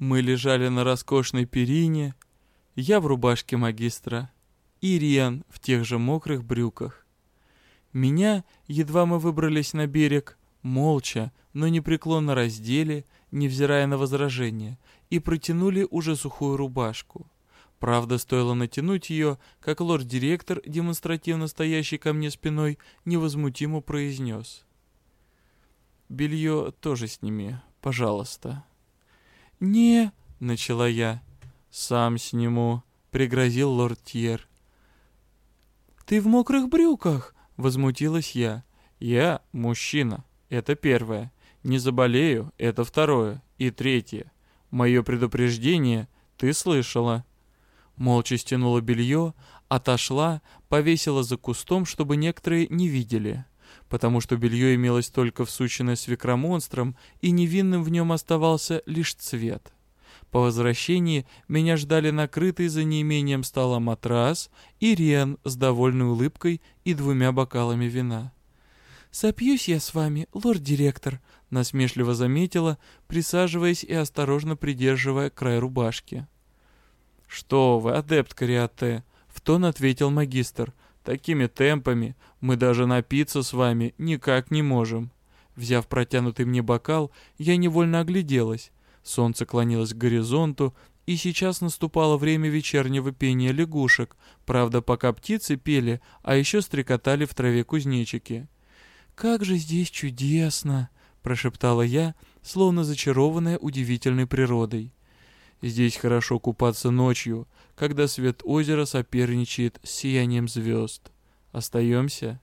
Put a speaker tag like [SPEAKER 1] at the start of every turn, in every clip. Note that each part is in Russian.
[SPEAKER 1] Мы лежали на роскошной перине, я в рубашке магистра, и Риан в тех же мокрых брюках. Меня, едва мы выбрались на берег, молча, но непреклонно раздели, невзирая на возражения, и протянули уже сухую рубашку. Правда, стоило натянуть ее, как лорд-директор, демонстративно стоящий ко мне спиной, невозмутимо произнес. «Белье тоже сними, пожалуйста». «Не», — начала я. «Сам сниму», — пригрозил лорд Тьер. «Ты в мокрых брюках», — возмутилась я. «Я мужчина, это первое. Не заболею, это второе. И третье. Мое предупреждение ты слышала». Молча стянула белье, отошла, повесила за кустом, чтобы некоторые не видели. Потому что белье имелось только всученное свекромонстром, и невинным в нем оставался лишь цвет. По возвращении меня ждали накрытый за неимением стола матрас и Рен с довольной улыбкой и двумя бокалами вина. «Сопьюсь я с вами, лорд-директор», — насмешливо заметила, присаживаясь и осторожно придерживая край рубашки. «Что вы, адепт Кариате!» — в тон ответил магистр. «Такими темпами мы даже напиться с вами никак не можем». Взяв протянутый мне бокал, я невольно огляделась. Солнце клонилось к горизонту, и сейчас наступало время вечернего пения лягушек, правда, пока птицы пели, а еще стрекотали в траве кузнечики. «Как же здесь чудесно!» — прошептала я, словно зачарованная удивительной природой. Здесь хорошо купаться ночью, когда свет озера соперничает с сиянием звезд. Остаемся?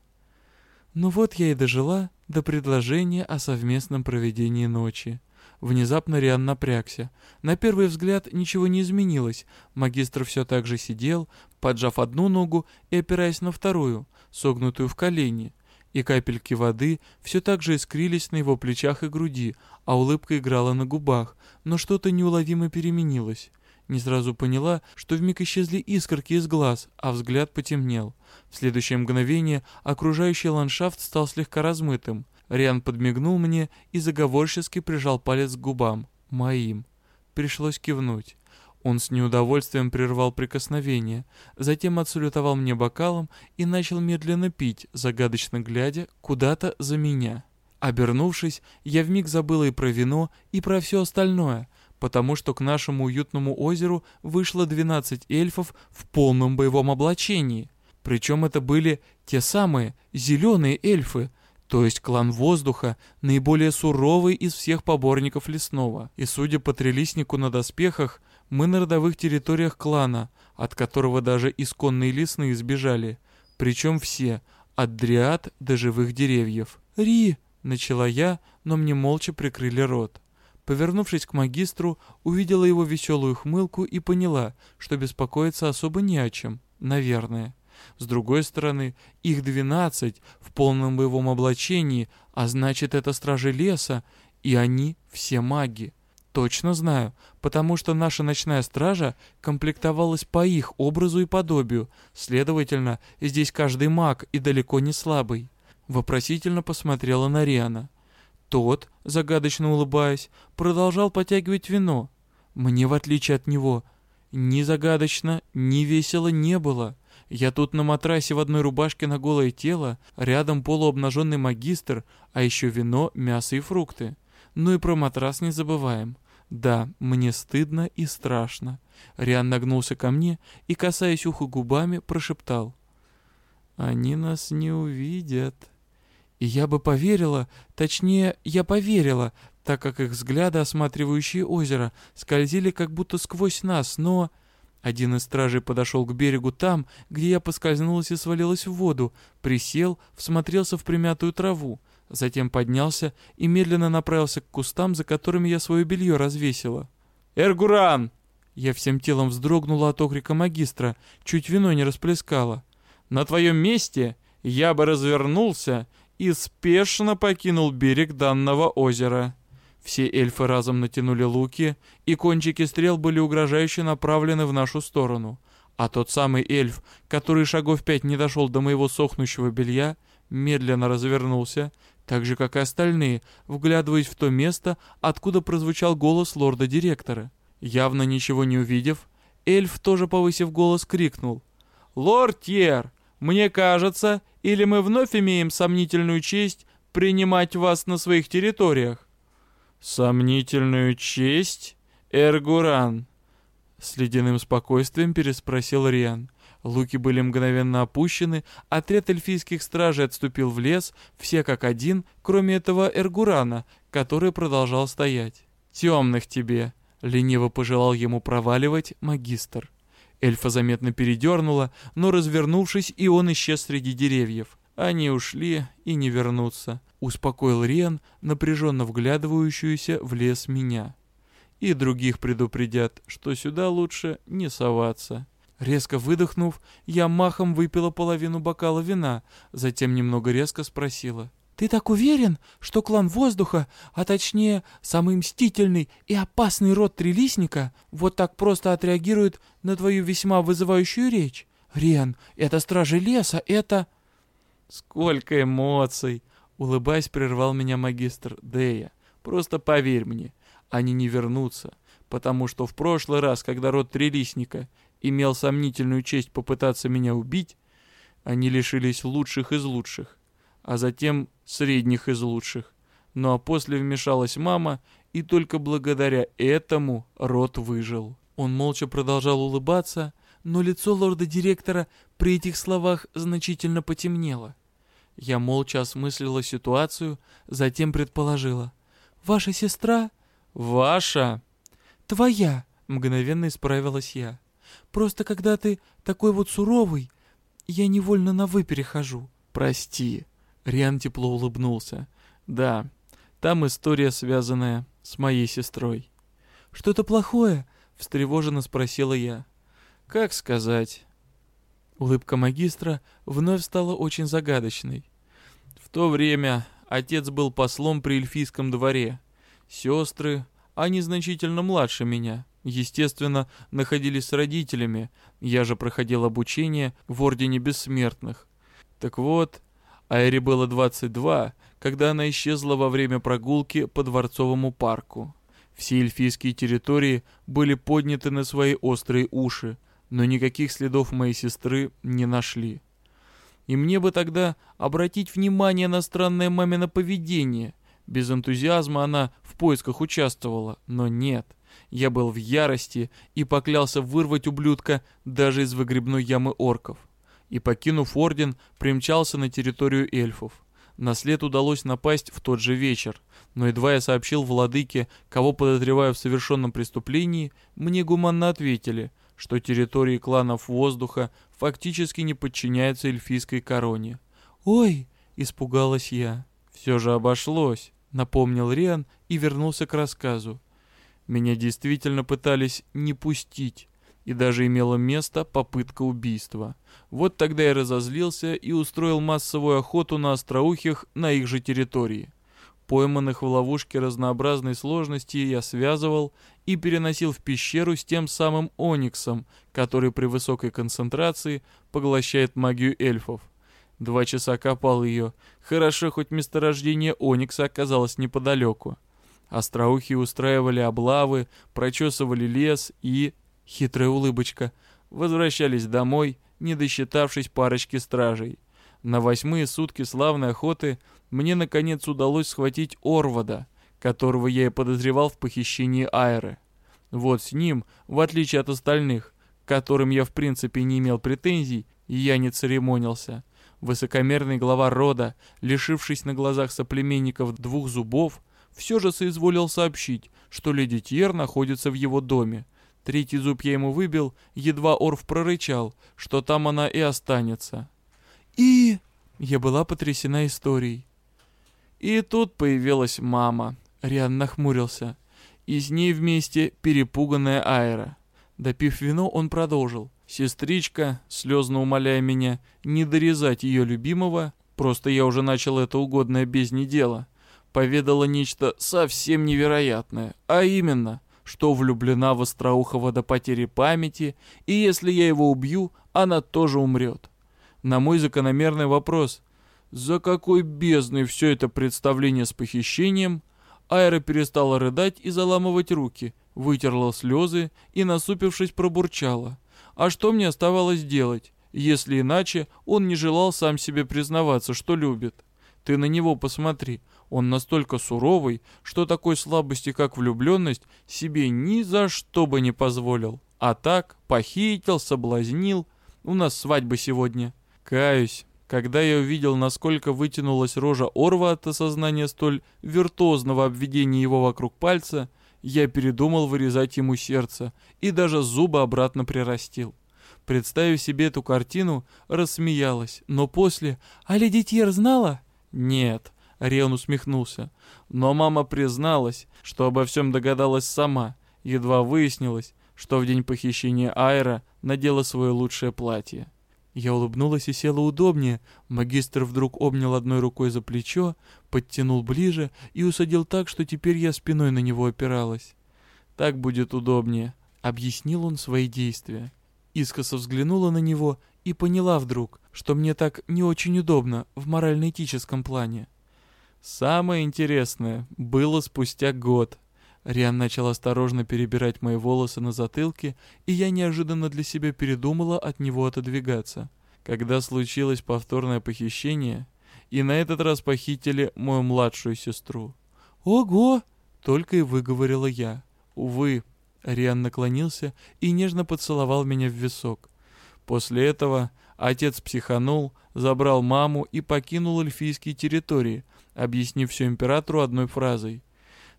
[SPEAKER 1] Ну вот я и дожила до предложения о совместном проведении ночи. Внезапно Риан напрягся. На первый взгляд ничего не изменилось. Магистр все так же сидел, поджав одну ногу и опираясь на вторую, согнутую в колени и капельки воды все так же искрились на его плечах и груди, а улыбка играла на губах, но что-то неуловимо переменилось. Не сразу поняла, что вмиг исчезли искорки из глаз, а взгляд потемнел. В следующее мгновение окружающий ландшафт стал слегка размытым. Риан подмигнул мне и заговорчески прижал палец к губам. Моим. Пришлось кивнуть. Он с неудовольствием прервал прикосновение, затем отсалютовал мне бокалом и начал медленно пить, загадочно глядя куда-то за меня. Обернувшись, я вмиг забыла и про вино, и про все остальное, потому что к нашему уютному озеру вышло 12 эльфов в полном боевом облачении. Причем это были те самые зеленые эльфы, то есть клан воздуха, наиболее суровый из всех поборников лесного. И судя по трелиснику на доспехах, мы на родовых территориях клана, от которого даже исконные лесные избежали. Причем все, от дриад до живых деревьев. «Ри!» — начала я, но мне молча прикрыли рот. Повернувшись к магистру, увидела его веселую хмылку и поняла, что беспокоиться особо не о чем, наверное. С другой стороны, их двенадцать в полном боевом облачении, а значит, это стражи леса, и они все маги. Точно знаю, потому что наша ночная стража комплектовалась по их образу и подобию, следовательно, здесь каждый маг и далеко не слабый. Вопросительно посмотрела на Риана. Тот, загадочно улыбаясь, продолжал потягивать вино. Мне, в отличие от него, ни загадочно, ни весело не было. Я тут на матрасе в одной рубашке на голое тело, рядом полуобнаженный магистр, а еще вино, мясо и фрукты. Ну и про матрас не забываем. Да, мне стыдно и страшно. Риан нагнулся ко мне и, касаясь уха губами, прошептал. «Они нас не увидят». И я бы поверила, точнее, я поверила, так как их взгляды, осматривающие озеро, скользили как будто сквозь нас, но... Один из стражей подошел к берегу там, где я поскользнулась и свалилась в воду, присел, всмотрелся в примятую траву, затем поднялся и медленно направился к кустам, за которыми я свое белье развесила. «Эргуран!» Я всем телом вздрогнула от окрика магистра, чуть вино не расплескала. «На твоем месте я бы развернулся и спешно покинул берег данного озера». Все эльфы разом натянули луки, и кончики стрел были угрожающе направлены в нашу сторону. А тот самый эльф, который шагов пять не дошел до моего сохнущего белья, медленно развернулся, так же, как и остальные, вглядываясь в то место, откуда прозвучал голос лорда-директора. Явно ничего не увидев, эльф, тоже повысив голос, крикнул. «Лорд Тьер, мне кажется, или мы вновь имеем сомнительную честь принимать вас на своих территориях?» «Сомнительную честь, Эргуран?» С ледяным спокойствием переспросил Риан. Луки были мгновенно опущены, отряд эльфийских стражей отступил в лес, все как один, кроме этого Эргурана, который продолжал стоять. «Темных тебе!» — лениво пожелал ему проваливать магистр. Эльфа заметно передернула, но развернувшись, и он исчез среди деревьев. Они ушли и не вернутся. Успокоил Риан, напряженно вглядывающуюся в лес меня. И других предупредят, что сюда лучше не соваться. Резко выдохнув, я махом выпила половину бокала вина, затем немного резко спросила. «Ты так уверен, что клан Воздуха, а точнее, самый мстительный и опасный род Трилистника, вот так просто отреагирует на твою весьма вызывающую речь? Рен, это стражи леса, это...» «Сколько эмоций!» — улыбаясь, прервал меня магистр Дея. «Просто поверь мне, они не вернутся, потому что в прошлый раз, когда род Трилистника имел сомнительную честь попытаться меня убить, они лишились лучших из лучших, а затем средних из лучших. Ну а после вмешалась мама, и только благодаря этому род выжил. Он молча продолжал улыбаться, но лицо лорда-директора при этих словах значительно потемнело. Я молча осмыслила ситуацию, затем предположила. «Ваша сестра?» «Ваша?» «Твоя!» — мгновенно исправилась я. Просто когда ты такой вот суровый, я невольно на «вы» перехожу. Прости. Риан тепло улыбнулся. Да, там история, связанная с моей сестрой. Что-то плохое? Встревоженно спросила я. Как сказать? Улыбка магистра вновь стала очень загадочной. В то время отец был послом при эльфийском дворе. Сестры, они значительно младше меня естественно, находились с родителями, я же проходил обучение в Ордене Бессмертных. Так вот, Айре было 22, когда она исчезла во время прогулки по Дворцовому парку. Все эльфийские территории были подняты на свои острые уши, но никаких следов моей сестры не нашли. И мне бы тогда обратить внимание на странное мамино поведение. Без энтузиазма она в поисках участвовала, но нет. Я был в ярости и поклялся вырвать ублюдка даже из выгребной ямы орков. И, покинув орден, примчался на территорию эльфов. На след удалось напасть в тот же вечер, но едва я сообщил владыке, кого подозреваю в совершенном преступлении, мне гуманно ответили, что территории кланов воздуха фактически не подчиняются эльфийской короне. «Ой!» — испугалась я. «Все же обошлось», — напомнил Риан и вернулся к рассказу. Меня действительно пытались не пустить, и даже имела место попытка убийства. Вот тогда я разозлился и устроил массовую охоту на остроухих на их же территории. Пойманных в ловушке разнообразной сложности я связывал и переносил в пещеру с тем самым ониксом, который при высокой концентрации поглощает магию эльфов. Два часа копал ее. Хорошо, хоть месторождение оникса оказалось неподалеку. Остроухие устраивали облавы, прочесывали лес и... Хитрая улыбочка. Возвращались домой, не досчитавшись парочки стражей. На восьмые сутки славной охоты мне наконец удалось схватить Орвада, которого я и подозревал в похищении Айры. Вот с ним, в отличие от остальных, к которым я в принципе не имел претензий, я не церемонился. Высокомерный глава рода, лишившись на глазах соплеменников двух зубов, все же соизволил сообщить, что леди Тьер находится в его доме. Третий зуб я ему выбил, едва Орф прорычал, что там она и останется. И... Я была потрясена историей. И тут появилась мама. Риан нахмурился. И с ней вместе перепуганная Айра. Допив вино, он продолжил. Сестричка, слезно умоляя меня не дорезать ее любимого, просто я уже начал это угодное без дела, поведала нечто совсем невероятное, а именно, что влюблена в Остроухова до потери памяти, и если я его убью, она тоже умрет. На мой закономерный вопрос, за какой бездной все это представление с похищением, Айра перестала рыдать и заламывать руки, вытерла слезы и, насупившись, пробурчала. А что мне оставалось делать, если иначе он не желал сам себе признаваться, что любит? Ты на него посмотри, он настолько суровый, что такой слабости, как влюбленность, себе ни за что бы не позволил. А так, похитил, соблазнил. У нас свадьба сегодня. Каюсь, когда я увидел, насколько вытянулась рожа Орва от осознания столь виртуозного обведения его вокруг пальца, я передумал вырезать ему сердце и даже зубы обратно прирастил. Представив себе эту картину, рассмеялась, но после «А Ледитьер знала?» «Нет», — Рион усмехнулся. Но мама призналась, что обо всем догадалась сама. Едва выяснилось, что в день похищения Айра надела свое лучшее платье. Я улыбнулась и села удобнее. Магистр вдруг обнял одной рукой за плечо, подтянул ближе и усадил так, что теперь я спиной на него опиралась. «Так будет удобнее», — объяснил он свои действия. Искоса взглянула на него и поняла вдруг, что мне так не очень удобно в морально-этическом плане. Самое интересное было спустя год. Риан начал осторожно перебирать мои волосы на затылке, и я неожиданно для себя передумала от него отодвигаться. Когда случилось повторное похищение, и на этот раз похитили мою младшую сестру. «Ого!» — только и выговорила я. Увы, Риан наклонился и нежно поцеловал меня в висок. После этого отец психанул, забрал маму и покинул эльфийские территории, объяснив все императору одной фразой.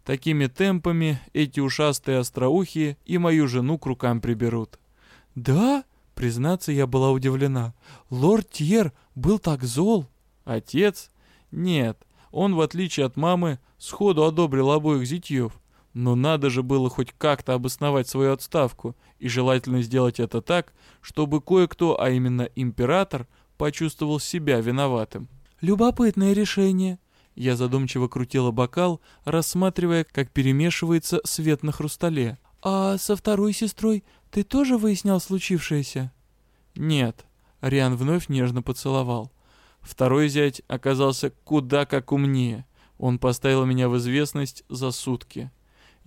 [SPEAKER 1] Такими темпами эти ушастые остроухие и мою жену к рукам приберут. «Да?» — признаться, я была удивлена. «Лорд Тьер был так зол?» «Отец?» «Нет, он, в отличие от мамы, сходу одобрил обоих зятьев. Но надо же было хоть как-то обосновать свою отставку, и желательно сделать это так, чтобы кое-кто, а именно император, почувствовал себя виноватым. «Любопытное решение», я задумчиво крутила бокал, рассматривая, как перемешивается свет на хрустале. «А со второй сестрой ты тоже выяснял случившееся?» «Нет». Риан вновь нежно поцеловал. Второй зять оказался куда как умнее. Он поставил меня в известность за сутки.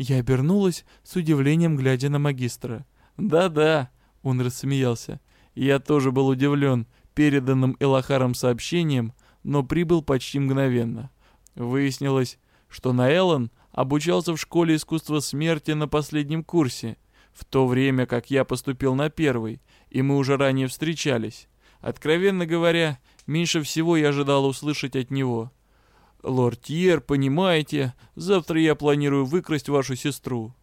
[SPEAKER 1] Я обернулась, с удивлением глядя на магистра. «Да-да», — он рассмеялся. «Я тоже был удивлен переданным Элахаром сообщением, но прибыл почти мгновенно. Выяснилось, что Наэллон обучался в школе искусства смерти на последнем курсе, в то время как я поступил на первый, и мы уже ранее встречались. Откровенно говоря, меньше всего я ожидал услышать от него. «Лорд Тьер, понимаете, завтра я планирую выкрасть вашу сестру».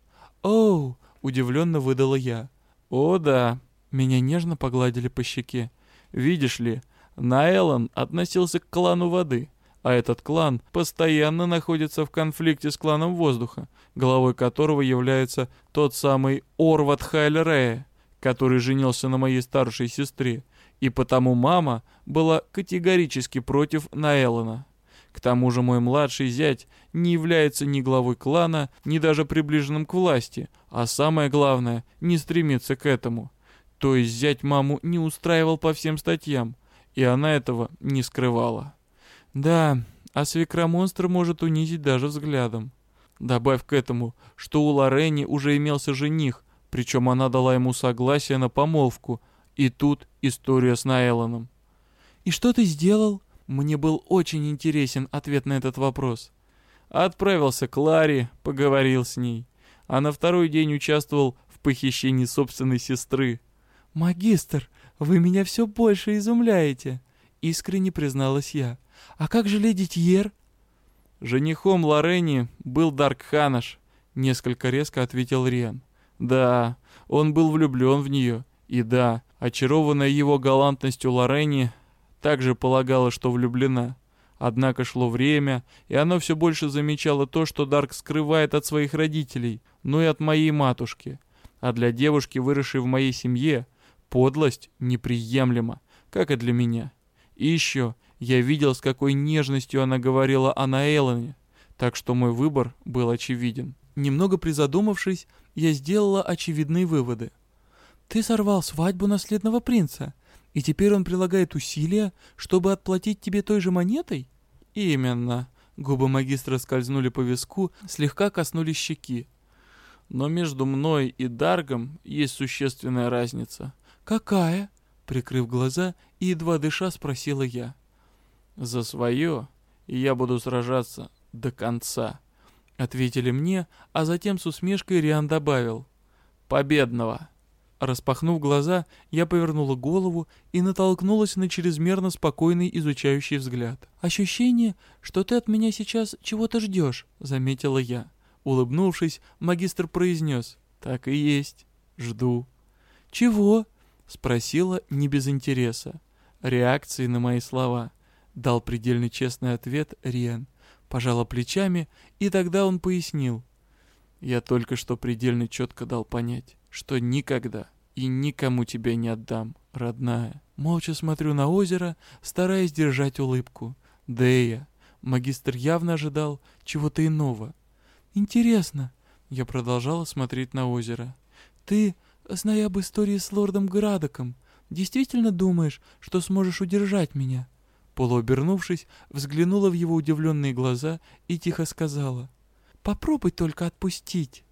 [SPEAKER 1] «Оу!» — удивленно выдала я. «О, да!» — меня нежно погладили по щеке. «Видишь ли, Наэллон относился к клану воды» а этот клан постоянно находится в конфликте с кланом воздуха, главой которого является тот самый Орват Хайлерея, который женился на моей старшей сестре, и потому мама была категорически против Наэллона. К тому же мой младший зять не является ни главой клана, ни даже приближенным к власти, а самое главное, не стремится к этому. То есть зять маму не устраивал по всем статьям, и она этого не скрывала. Да, а свекромонстр может унизить даже взглядом. Добавь к этому, что у Лорени уже имелся жених, причем она дала ему согласие на помолвку, и тут история с Наэлоном. «И что ты сделал?» Мне был очень интересен ответ на этот вопрос. Отправился к Ларе, поговорил с ней, а на второй день участвовал в похищении собственной сестры. «Магистр, вы меня все больше изумляете», — искренне призналась я. «А как же леди Тьер?» «Женихом Лорени был Дарк Ханаш», — несколько резко ответил Риан. «Да, он был влюблен в нее. И да, очарованная его галантностью Лорени также полагала, что влюблена. Однако шло время, и оно все больше замечало то, что Дарк скрывает от своих родителей, но и от моей матушки. А для девушки, выросшей в моей семье, подлость неприемлема, как и для меня. И еще, я видел, с какой нежностью она говорила о Наэлоне, так что мой выбор был очевиден. Немного призадумавшись, я сделала очевидные выводы. «Ты сорвал свадьбу наследного принца, и теперь он прилагает усилия, чтобы отплатить тебе той же монетой?» «Именно», — Губы магистра скользнули по виску, слегка коснулись щеки. Но между мной и Даргом есть существенная разница. «Какая?» Прикрыв глаза и едва дыша, спросила я. «За свое я буду сражаться до конца», — ответили мне, а затем с усмешкой Риан добавил. «Победного!» Распахнув глаза, я повернула голову и натолкнулась на чрезмерно спокойный изучающий взгляд. «Ощущение, что ты от меня сейчас чего-то ждешь», — заметила я. Улыбнувшись, магистр произнес. «Так и есть. Жду». «Чего?» — спросила не без интереса. Реакции на мои слова. Дал предельно честный ответ Риан. Пожала плечами, и тогда он пояснил. Я только что предельно четко дал понять что никогда и никому тебя не отдам, родная. Молча смотрю на озеро, стараясь держать улыбку. Дея, магистр явно ожидал чего-то иного. Интересно, я продолжала смотреть на озеро. Ты, зная об истории с лордом Градоком, действительно думаешь, что сможешь удержать меня? Полуобернувшись, взглянула в его удивленные глаза и тихо сказала. «Попробуй только отпустить».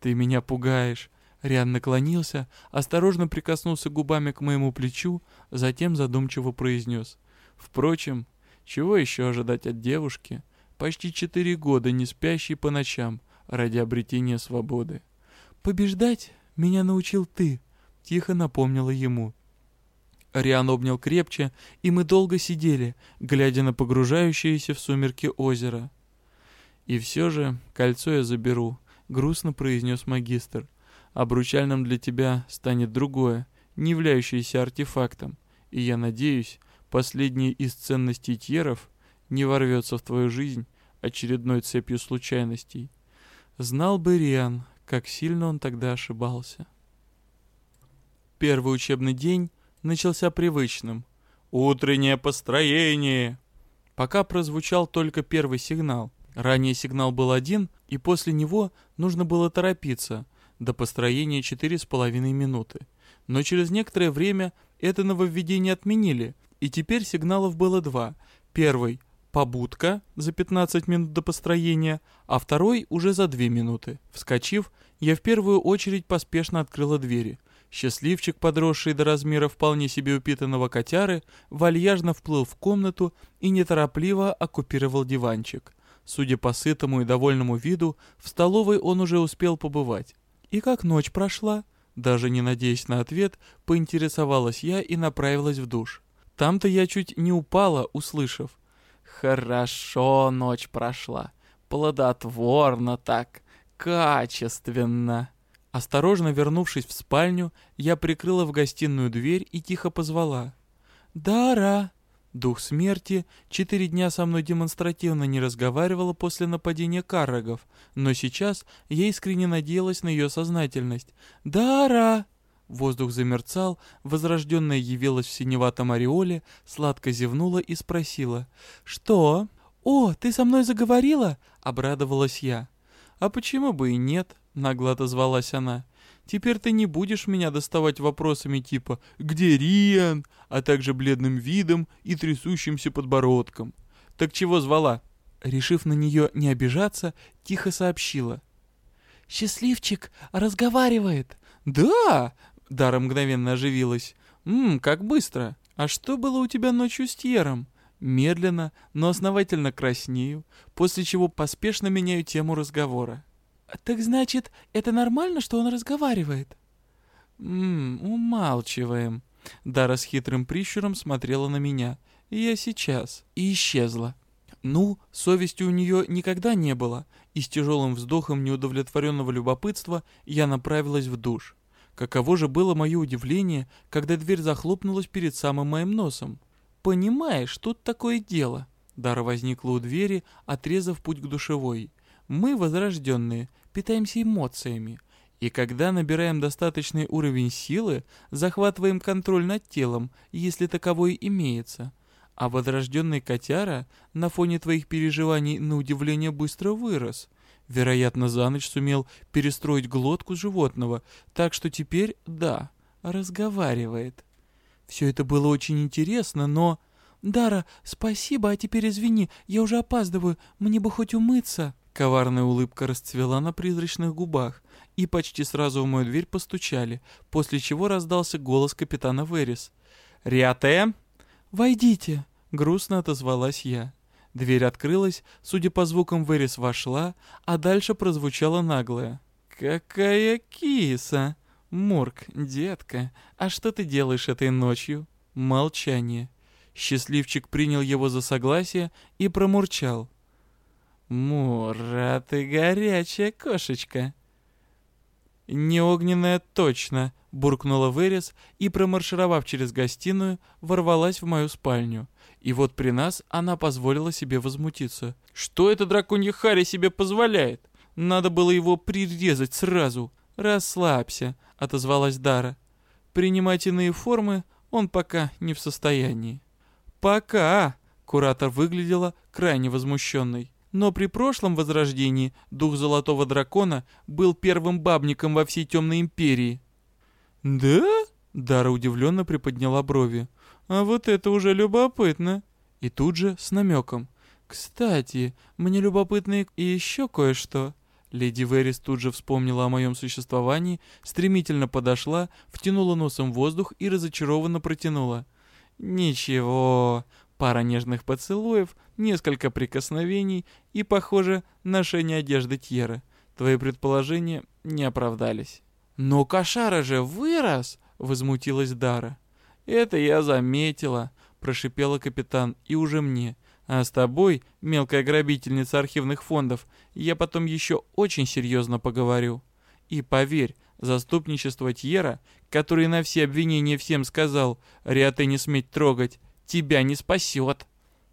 [SPEAKER 1] «Ты меня пугаешь», Риан наклонился, осторожно прикоснулся губами к моему плечу, затем задумчиво произнес. «Впрочем, чего еще ожидать от девушки, почти четыре года не спящей по ночам ради обретения свободы?» «Побеждать меня научил ты», — тихо напомнила ему. Риан обнял крепче, и мы долго сидели, глядя на погружающееся в сумерки озеро. «И все же кольцо я заберу», — грустно произнес магистр обручальным для тебя станет другое, не являющееся артефактом, и я надеюсь, последняя из ценностей Тьеров не ворвется в твою жизнь очередной цепью случайностей. Знал бы Риан, как сильно он тогда ошибался. Первый учебный день начался привычным. «Утреннее построение!» Пока прозвучал только первый сигнал. Ранее сигнал был один, и после него нужно было торопиться – до построения 4,5 минуты. Но через некоторое время это нововведение отменили, и теперь сигналов было два. Первый – побудка за 15 минут до построения, а второй уже за 2 минуты. Вскочив, я в первую очередь поспешно открыла двери. Счастливчик, подросший до размера вполне себе упитанного котяры, вальяжно вплыл в комнату и неторопливо оккупировал диванчик. Судя по сытому и довольному виду, в столовой он уже успел побывать. «И как ночь прошла?» Даже не надеясь на ответ, поинтересовалась я и направилась в душ. Там-то я чуть не упала, услышав. «Хорошо ночь прошла. Плодотворно так. Качественно». Осторожно вернувшись в спальню, я прикрыла в гостиную дверь и тихо позвала. «Дара!» Дух смерти четыре дня со мной демонстративно не разговаривала после нападения каррогов, но сейчас я искренне надеялась на ее сознательность. «Дара!» Воздух замерцал, возрожденная явилась в синеватом ореоле, сладко зевнула и спросила. «Что?» «О, ты со мной заговорила?» — обрадовалась я. «А почему бы и нет?» — нагло отозвалась она. Теперь ты не будешь меня доставать вопросами типа «Где Риан?», а также бледным видом и трясущимся подбородком. Так чего звала? Решив на нее не обижаться, тихо сообщила. «Счастливчик разговаривает». «Да!» — Дара мгновенно оживилась. «Ммм, как быстро! А что было у тебя ночью с Тьером?» Медленно, но основательно краснею, после чего поспешно меняю тему разговора. «Так значит, это нормально, что он разговаривает?» «Ммм, умалчиваем». Дара с хитрым прищуром смотрела на меня. Я сейчас. И исчезла. Ну, совести у нее никогда не было, и с тяжелым вздохом неудовлетворенного любопытства я направилась в душ. Каково же было мое удивление, когда дверь захлопнулась перед самым моим носом. «Понимаешь, тут такое дело». Дара возникла у двери, отрезав путь к душевой. «Мы, возрожденные, питаемся эмоциями, и когда набираем достаточный уровень силы, захватываем контроль над телом, если таковой имеется. А возрожденный котяра на фоне твоих переживаний на удивление быстро вырос. Вероятно, за ночь сумел перестроить глотку животного, так что теперь, да, разговаривает. Все это было очень интересно, но... Дара, спасибо, а теперь извини, я уже опаздываю, мне бы хоть умыться». Коварная улыбка расцвела на призрачных губах, и почти сразу в мою дверь постучали, после чего раздался голос капитана Верис. «Риате?» «Войдите!» — грустно отозвалась я. Дверь открылась, судя по звукам, Верис вошла, а дальше прозвучало наглое. «Какая киса! Мурк, детка, а что ты делаешь этой ночью?» Молчание. Счастливчик принял его за согласие и промурчал. «Мура, ты горячая кошечка!» «Не огненная точно», — буркнула Верес и, промаршировав через гостиную, ворвалась в мою спальню. И вот при нас она позволила себе возмутиться. «Что это драконья Хари себе позволяет? Надо было его прирезать сразу!» «Расслабься», — отозвалась Дара. «Принимать иные формы он пока не в состоянии». «Пока!» — куратор выглядела крайне возмущенной. Но при прошлом возрождении дух Золотого Дракона был первым бабником во всей Темной Империи. «Да?» — Дара удивленно приподняла брови. «А вот это уже любопытно!» И тут же с намеком. «Кстати, мне любопытно и еще кое-что». Леди Верис тут же вспомнила о моем существовании, стремительно подошла, втянула носом воздух и разочарованно протянула. «Ничего, Пара нежных поцелуев, несколько прикосновений и, похоже, ношение одежды Тьеры. Твои предположения не оправдались. «Но кошара же вырос!» — возмутилась Дара. «Это я заметила», — прошипела капитан, и уже мне. «А с тобой, мелкая грабительница архивных фондов, я потом еще очень серьезно поговорю. И поверь, заступничество Тьера, который на все обвинения всем сказал, Риате не сметь трогать, тебя не спасет.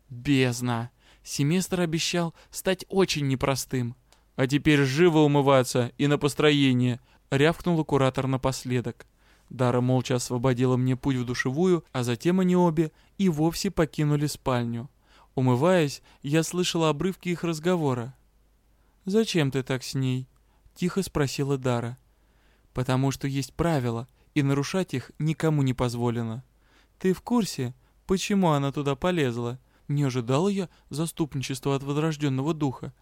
[SPEAKER 1] Бездна. Семестр обещал стать очень непростым. А теперь живо умываться и на построение, рявкнул куратор напоследок. Дара молча освободила мне путь в душевую, а затем они обе и вовсе покинули спальню. Умываясь, я слышала обрывки их разговора. «Зачем ты так с ней?» — тихо спросила Дара. «Потому что есть правила, и нарушать их никому не позволено. Ты в курсе, Почему она туда полезла? Не ожидала я заступничества от возрожденного духа.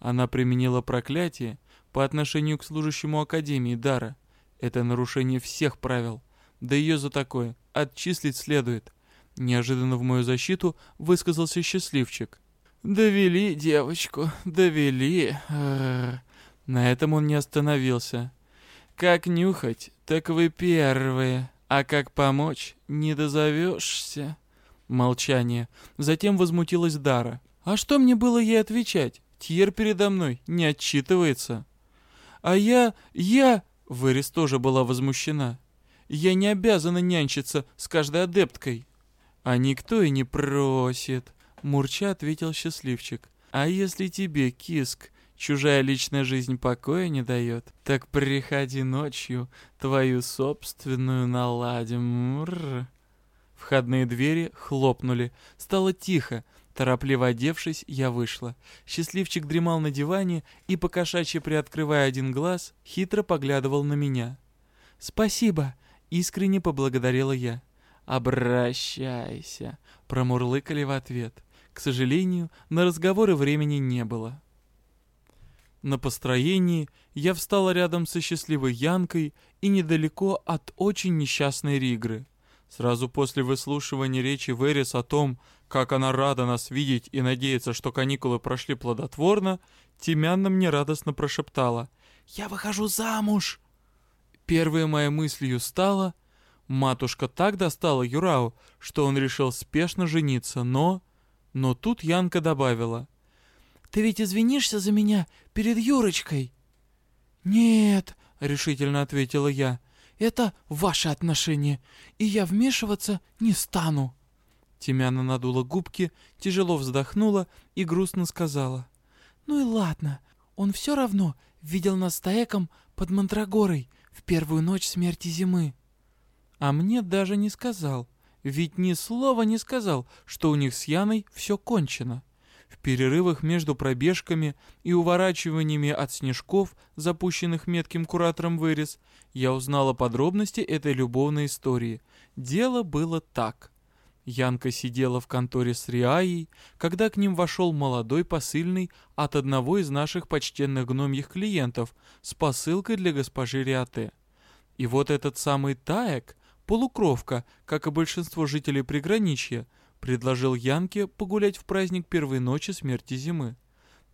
[SPEAKER 1] Она применила проклятие по отношению к служащему Академии Дара. Это нарушение всех правил. Да ее за такое отчислить следует. Неожиданно в мою защиту высказался счастливчик. «Довели девочку, довели». На этом он не остановился. «Как нюхать, так вы первые, а как помочь, не дозовешься». Молчание. Затем возмутилась Дара. «А что мне было ей отвечать? Тьер передо мной не отчитывается». «А я... я...» Вырис тоже была возмущена. «Я не обязана нянчиться с каждой адепткой». «А никто и не просит», — мурча ответил счастливчик. «А если тебе, киск, чужая личная жизнь покоя не дает, так приходи ночью, твою собственную наладим». Мррр. Входные двери хлопнули. Стало тихо. Торопливо одевшись, я вышла. Счастливчик дремал на диване и, покошачьи приоткрывая один глаз, хитро поглядывал на меня. «Спасибо!» — искренне поблагодарила я. «Обращайся!» — промурлыкали в ответ. К сожалению, на разговоры времени не было. На построении я встала рядом со счастливой Янкой и недалеко от очень несчастной Ригры — Сразу после выслушивания речи Верис о том, как она рада нас видеть и надеется, что каникулы прошли плодотворно, Тимянна мне радостно прошептала «Я выхожу замуж!» Первой моей мыслью стало Матушка так достала Юрау, что он решил спешно жениться, но... Но тут Янка добавила «Ты ведь извинишься за меня перед Юрочкой?» «Нет», — решительно ответила я, это ваши отношения, и я вмешиваться не стану». Тимяна надула губки, тяжело вздохнула и грустно сказала. «Ну и ладно, он все равно видел нас с Таеком под Мандрагорой в первую ночь смерти зимы». А мне даже не сказал, ведь ни слова не сказал, что у них с Яной все кончено. В перерывах между пробежками и уворачиваниями от снежков, запущенных метким куратором вырез, я узнала подробности этой любовной истории. Дело было так. Янка сидела в конторе с Риаей, когда к ним вошел молодой посыльный от одного из наших почтенных гномьих клиентов с посылкой для госпожи Риате. И вот этот самый Таек, полукровка, как и большинство жителей приграничья, предложил Янке погулять в праздник первой ночи смерти зимы.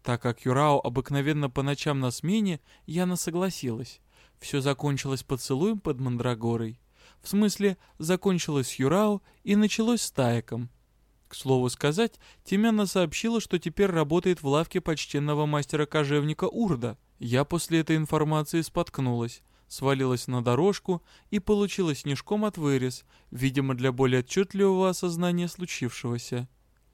[SPEAKER 1] Так как Юрао обыкновенно по ночам на смене, Яна согласилась. Все закончилось поцелуем под Мандрагорой. В смысле, закончилось с Юрао и началось с Таяком. К слову сказать, Тимяна сообщила, что теперь работает в лавке почтенного мастера-кожевника Урда. Я после этой информации споткнулась, свалилась на дорожку и получила снежком от вырез, видимо, для более отчетливого осознания случившегося.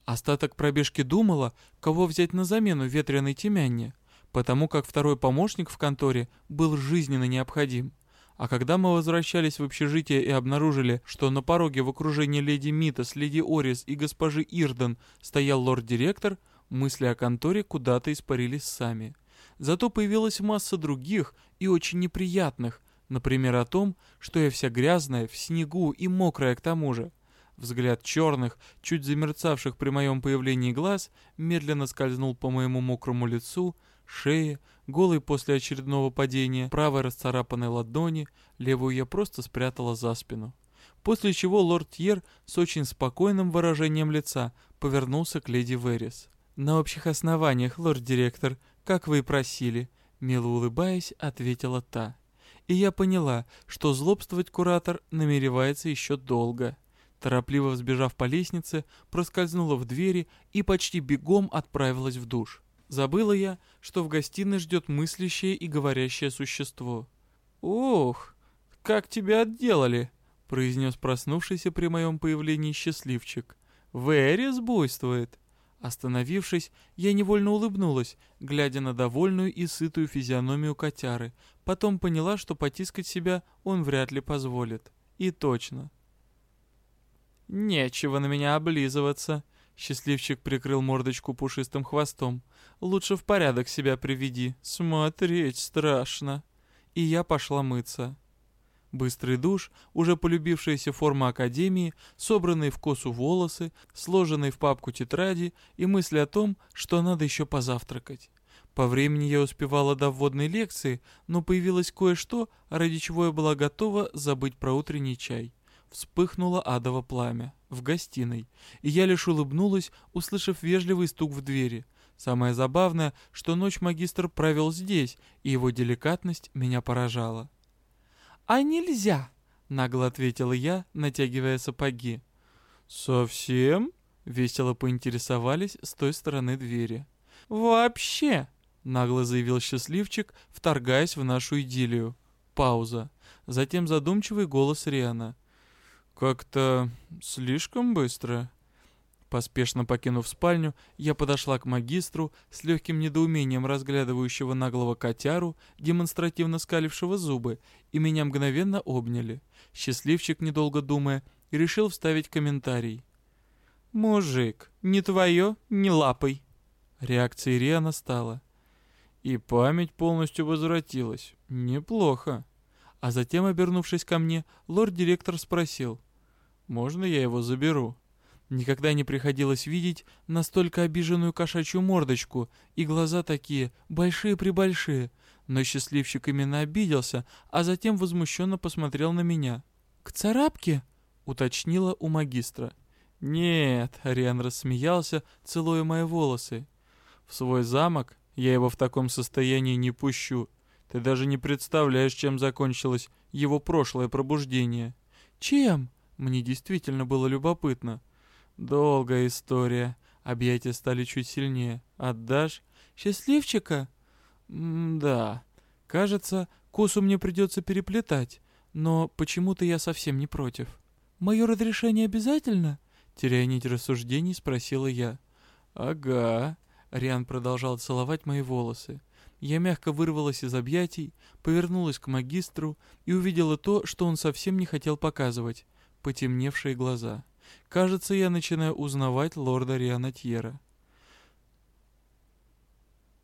[SPEAKER 1] Остаток пробежки думала, кого взять на замену ветреной Тимянне, потому как второй помощник в конторе был жизненно необходим. А когда мы возвращались в общежитие и обнаружили, что на пороге в окружении леди Митас, леди Орис и госпожи Ирден стоял лорд-директор, мысли о конторе куда-то испарились сами. Зато появилась масса других и очень неприятных, например, о том, что я вся грязная, в снегу и мокрая к тому же. Взгляд черных, чуть замерцавших при моем появлении глаз, медленно скользнул по моему мокрому лицу, шее, голой после очередного падения, правой расцарапанной ладони, левую я просто спрятала за спину. После чего лорд Тьер с очень спокойным выражением лица повернулся к леди Верис. «На общих основаниях, лорд-директор, как вы и просили», мило улыбаясь, ответила та. И я поняла, что злобствовать куратор намеревается еще долго. Торопливо взбежав по лестнице, проскользнула в двери и почти бегом отправилась в душ. Забыла я, что в гостиной ждет мыслящее и говорящее существо. «Ох, как тебя отделали!» — произнес проснувшийся при моем появлении счастливчик. «Вэрис буйствует!» Остановившись, я невольно улыбнулась, глядя на довольную и сытую физиономию котяры. Потом поняла, что потискать себя он вряд ли позволит. И точно. «Нечего на меня облизываться», Счастливчик прикрыл мордочку пушистым хвостом. «Лучше в порядок себя приведи. Смотреть страшно». И я пошла мыться. Быстрый душ, уже полюбившаяся форма академии, собранные в косу волосы, сложенные в папку тетради и мысли о том, что надо еще позавтракать. По времени я успевала до вводной лекции, но появилось кое-что, ради чего я была готова забыть про утренний чай. Вспыхнуло адово пламя в гостиной, и я лишь улыбнулась, услышав вежливый стук в двери. Самое забавное, что ночь магистр провел здесь, и его деликатность меня поражала. «А нельзя!» — нагло ответила я, натягивая сапоги. «Совсем?» — весело поинтересовались с той стороны двери. «Вообще!» — нагло заявил счастливчик, вторгаясь в нашу идиллию. Пауза. Затем задумчивый голос Риана. «Как-то слишком быстро». Поспешно покинув спальню, я подошла к магистру, с легким недоумением разглядывающего наглого котяру, демонстративно скалившего зубы, и меня мгновенно обняли. Счастливчик, недолго думая, решил вставить комментарий. «Мужик, не твое, не лапой». Реакция Ириана стала. И память полностью возвратилась. Неплохо. А затем, обернувшись ко мне, лорд-директор спросил — можно я его заберу? Никогда не приходилось видеть настолько обиженную кошачью мордочку, и глаза такие, большие-пребольшие. Но счастливчик именно обиделся, а затем возмущенно посмотрел на меня. «К царапке?» — уточнила у магистра. «Нет», — Ариан рассмеялся, целуя мои волосы. «В свой замок я его в таком состоянии не пущу. Ты даже не представляешь, чем закончилось его прошлое пробуждение». «Чем?» Мне действительно было любопытно. Долгая история. Объятия стали чуть сильнее. Отдашь? Счастливчика? М да. Кажется, косу мне придется переплетать. Но почему-то я совсем не против. Мое разрешение обязательно? Теряя нить рассуждений, спросила я. Ага. Риан продолжал целовать мои волосы. Я мягко вырвалась из объятий, повернулась к магистру и увидела то, что он совсем не хотел показывать потемневшие глаза. Кажется, я начинаю узнавать лорда Рианатьера.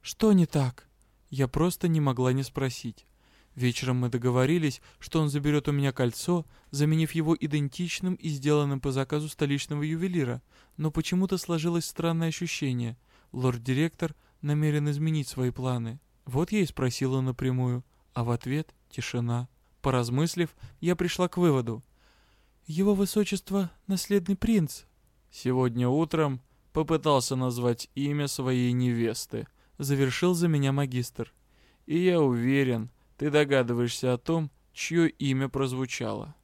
[SPEAKER 1] «Что не так?» Я просто не могла не спросить. Вечером мы договорились, что он заберет у меня кольцо, заменив его идентичным и сделанным по заказу столичного ювелира. Но почему-то сложилось странное ощущение. Лорд-директор намерен изменить свои планы. Вот я и спросила напрямую, а в ответ — тишина. Поразмыслив, я пришла к выводу. «Его высочество — наследный принц». Сегодня утром попытался назвать имя своей невесты. Завершил за меня магистр. И я уверен, ты догадываешься о том, чье имя прозвучало.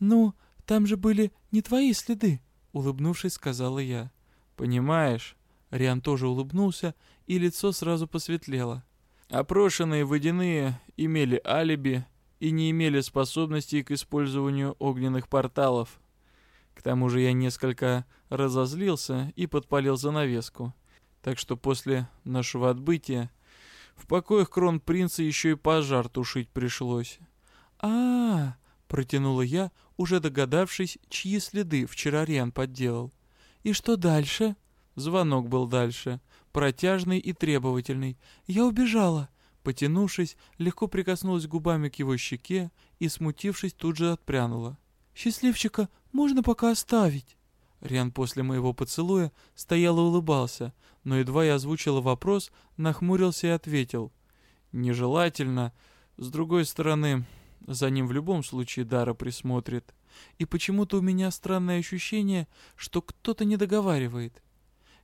[SPEAKER 2] «Ну, там же были не твои следы», — улыбнувшись, сказала я.
[SPEAKER 1] «Понимаешь?» Риан тоже улыбнулся, и лицо сразу посветлело. Опрошенные водяные имели алиби и не имели способностей к использованию огненных порталов. К тому же я несколько разозлился и подпалил занавеску. Так что после нашего отбытия в покоях кронпринца еще и пожар тушить пришлось.
[SPEAKER 2] а, -а, -а протянула я, уже догадавшись, чьи следы вчера Риан подделал. «И что дальше?»
[SPEAKER 1] Звонок был дальше, протяжный и требовательный.
[SPEAKER 2] «Я убежала!» Потянувшись, легко прикоснулась губами к его щеке и, смутившись, тут же отпрянула. «Счастливчика можно пока оставить?»
[SPEAKER 1] Риан после моего поцелуя стоял и улыбался, но едва я озвучила вопрос, нахмурился и ответил. «Нежелательно. С другой стороны, за ним в любом случае Дара присмотрит. И почему-то у меня странное ощущение, что кто-то не договаривает.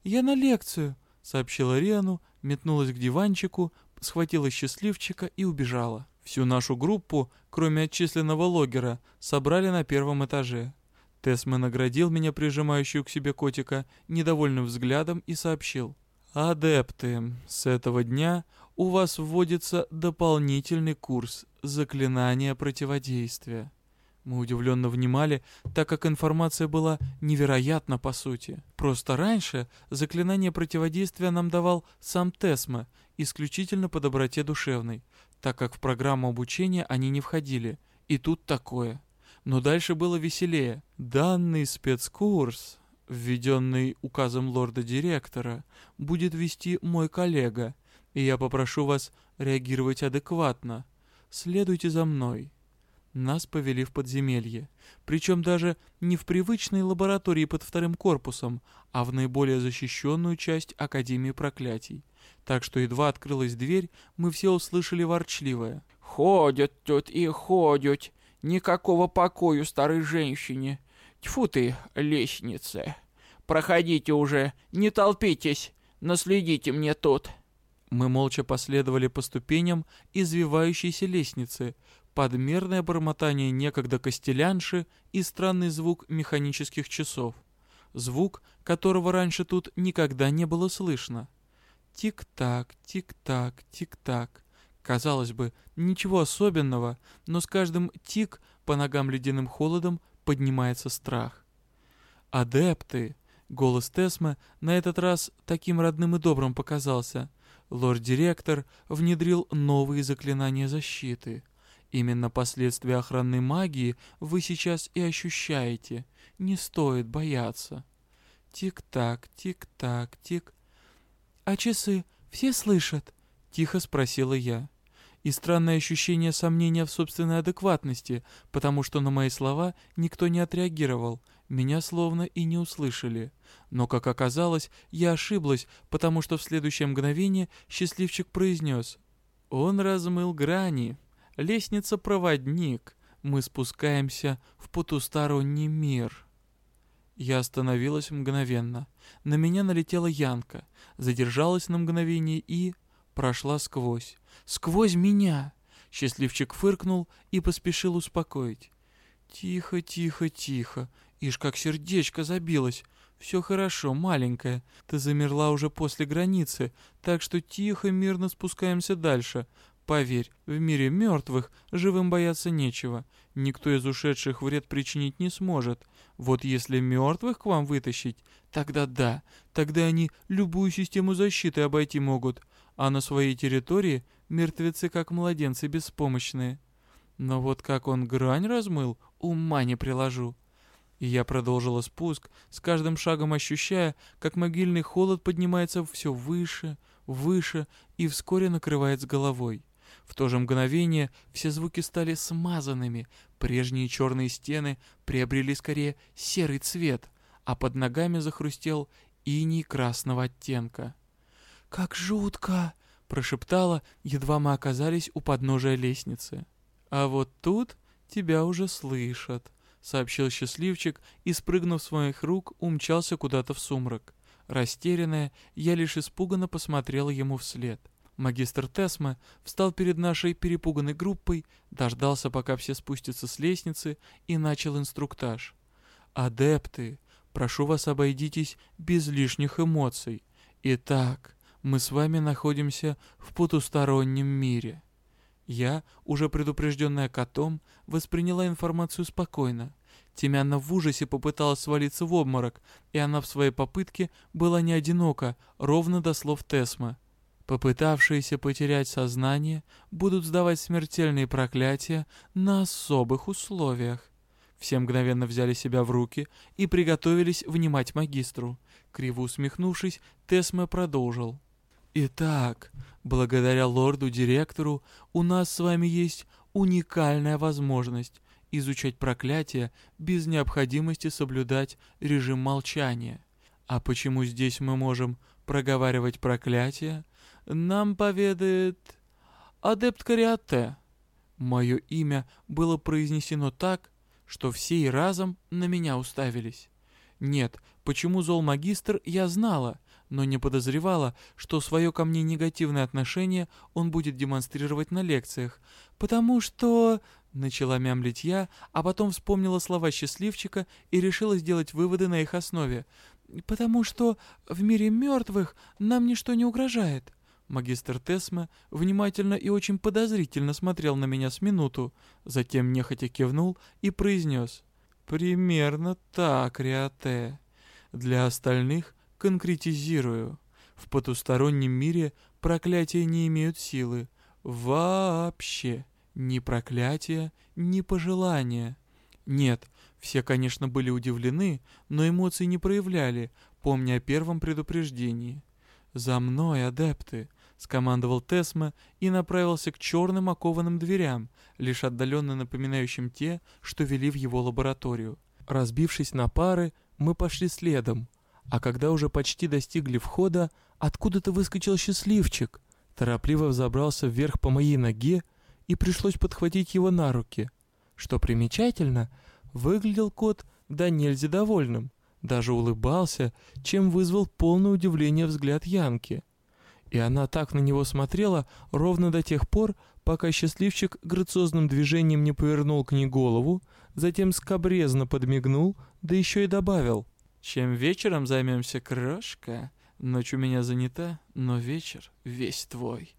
[SPEAKER 2] «Я на лекцию», — сообщила Риану, метнулась к диванчику, схватила счастливчика и убежала.
[SPEAKER 1] Всю нашу группу, кроме отчисленного логера, собрали на первом этаже. Тесме наградил меня, прижимающую к себе котика, недовольным взглядом и сообщил. «Адепты, с этого дня у вас вводится дополнительный курс заклинания противодействия». Мы удивленно внимали, так как информация была невероятна по сути. Просто раньше заклинание противодействия нам давал сам Тесма, исключительно по доброте душевной, так как в программу обучения они не входили. И тут такое. Но дальше было веселее. Данный спецкурс, введенный указом лорда-директора, будет вести мой коллега, и я попрошу вас реагировать адекватно. Следуйте за мной. Нас повели в подземелье, причем даже не в привычной лаборатории под вторым корпусом, а в наиболее защищенную часть Академии проклятий. Так что едва открылась дверь, мы все услышали ворчливое.
[SPEAKER 3] «Ходят тут и ходят, Никакого покою старой женщине. Тьфу ты, лестница. Проходите уже, не толпитесь, наследите мне тут.
[SPEAKER 1] Мы молча последовали по ступеням извивающейся лестницы, подмерное бормотание некогда костелянши и странный звук механических часов. Звук, которого раньше тут никогда не было слышно. Тик-так, тик-так, тик-так. Казалось бы, ничего особенного, но с каждым тик по ногам ледяным холодом поднимается страх. «Адепты!» — голос Тесма на этот раз таким родным и добрым показался. Лорд-директор внедрил новые заклинания защиты. Именно последствия охранной магии вы сейчас и ощущаете. Не стоит бояться. Тик-так, тик-так, тик.
[SPEAKER 2] «А часы все слышат?» — тихо спросила я и странное ощущение сомнения в собственной адекватности, потому что на мои слова никто не отреагировал, меня словно и не услышали. Но, как оказалось, я ошиблась, потому что в следующее мгновение счастливчик произнес «Он размыл грани. Лестница-проводник. Мы спускаемся в потусторонний мир». Я остановилась мгновенно. На меня налетела Янка, задержалась на мгновение и прошла сквозь. Сквозь меня!» Счастливчик фыркнул и поспешил успокоить. «Тихо, тихо, тихо. Ишь, как сердечко забилось. Все хорошо, маленькая. Ты замерла уже после границы, так что тихо, мирно спускаемся дальше. Поверь, в мире мертвых живым бояться нечего. Никто из ушедших вред причинить не сможет. Вот если мертвых к вам вытащить, тогда да, тогда они любую систему защиты обойти могут а на своей территории мертвецы как младенцы беспомощные. Но вот как он грань размыл, ума не приложу. И я продолжила спуск, с каждым шагом ощущая, как могильный холод поднимается все выше, выше и вскоре накрывает с головой. В то же мгновение все звуки стали смазанными, прежние черные стены приобрели скорее серый цвет, а под ногами захрустел иней красного оттенка. «Как жутко!» — прошептала, едва мы оказались у подножия лестницы. «А вот тут тебя уже слышат», — сообщил счастливчик и, спрыгнув с моих рук, умчался куда-то в сумрак. Растерянная, я лишь испуганно посмотрела ему вслед. Магистр Тесма встал перед нашей перепуганной группой, дождался, пока все спустятся с лестницы, и начал инструктаж. «Адепты, прошу вас обойдитесь без лишних эмоций. Итак, мы с вами находимся в потустороннем мире». Я, уже предупрежденная котом, восприняла информацию спокойно. Тимяна в ужасе попыталась свалиться в обморок, и она в своей попытке была не одинока, ровно до слов Тесма. Попытавшиеся потерять сознание будут сдавать смертельные проклятия на особых условиях. Все мгновенно взяли себя в руки и приготовились внимать магистру. Криво усмехнувшись, Тесме продолжил. «Итак, благодаря лорду-директору у нас с вами есть уникальная возможность изучать проклятия без необходимости соблюдать режим молчания. А почему здесь мы можем проговаривать проклятия, нам поведает адепт Кариате. Мое имя было произнесено так, что все и разом на меня уставились. Нет, почему зол магистр, я знала, но не подозревала, что свое ко мне негативное отношение он будет демонстрировать на лекциях, потому что... Начала мямлить я, а потом вспомнила слова счастливчика и решила сделать выводы на их основе. «Потому что в мире мертвых нам ничто не угрожает». Магистр Тесма внимательно и очень подозрительно смотрел на меня с минуту, затем нехотя кивнул и произнес. «Примерно так, Риате. Для остальных конкретизирую. В потустороннем мире проклятия не имеют силы. Вообще. Ни проклятия, ни пожелания. Нет, все, конечно, были удивлены, но эмоций не проявляли, помня о первом предупреждении. «За мной, адепты!» — скомандовал Тесма и направился к черным окованным дверям, лишь отдаленно напоминающим те, что вели в его лабораторию. Разбившись на пары, мы пошли следом, а когда уже почти достигли входа, откуда-то выскочил счастливчик, торопливо взобрался вверх по моей ноге и пришлось подхватить его на руки. Что примечательно, выглядел кот да нельзя довольным, даже улыбался, чем вызвал полное удивление взгляд Янки. И она так на него смотрела ровно до тех пор, пока счастливчик грациозным движением не повернул к ней голову, затем скобрезно подмигнул, да еще и добавил. «Чем вечером займемся, крошка? Ночь у меня занята, но вечер весь твой».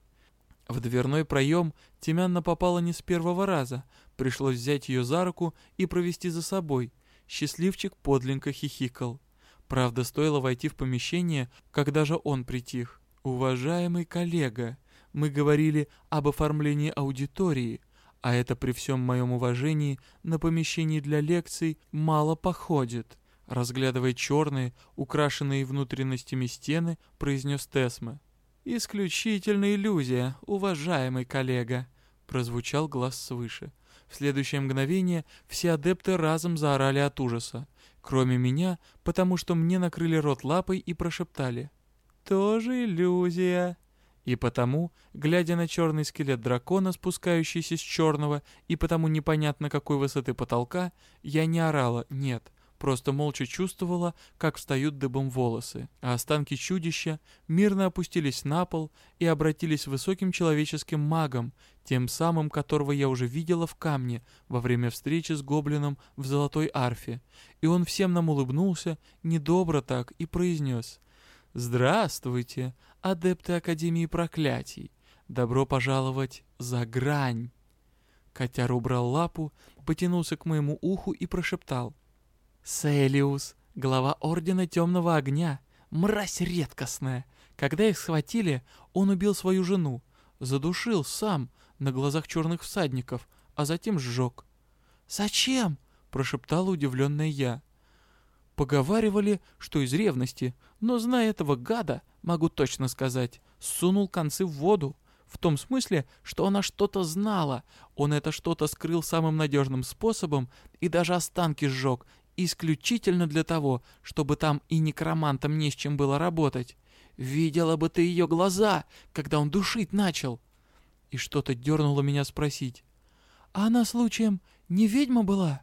[SPEAKER 2] В дверной проем Тимянна попала не с первого раза. Пришлось взять ее за руку и провести за собой. Счастливчик подлинно хихикал. Правда, стоило войти в помещение, когда же он притих. «Уважаемый коллега, мы говорили об оформлении аудитории, а это при всем моем уважении на помещении для лекций мало походит». Разглядывая черные, украшенные внутренностями стены, произнес Тесма. «Исключительная иллюзия, уважаемый коллега», — прозвучал глаз свыше. В следующее мгновение все адепты разом заорали от ужаса. Кроме меня, потому что мне накрыли рот лапой и прошептали. «Тоже иллюзия». И потому, глядя на черный скелет дракона, спускающийся с черного, и потому непонятно какой высоты потолка, я не орала, нет, просто молча чувствовала, как встают дыбом волосы, а останки чудища мирно опустились на пол и обратились высоким человеческим магом, тем самым, которого я уже видела в камне во время встречи с гоблином в золотой арфе. И он всем нам улыбнулся, недобро так, и произнес «Здравствуйте, адепты Академии Проклятий! Добро пожаловать за грань!» Котяр убрал лапу, потянулся к моему уху и прошептал — Селиус, глава Ордена Темного Огня, мразь редкостная. Когда их схватили, он убил свою жену, задушил сам на глазах черных всадников, а затем сжег. «Зачем?» — прошептала удивленная я. Поговаривали, что из ревности, но, зная этого гада, могу точно сказать, сунул концы в воду. в том смысле, что она что-то знала. Он это что-то скрыл самым надежным способом и даже останки сжег, исключительно для того, чтобы там и некромантам не с чем было работать. Видела бы ты ее глаза, когда он душить начал. И что-то дернуло меня спросить. А она случаем не ведьма была?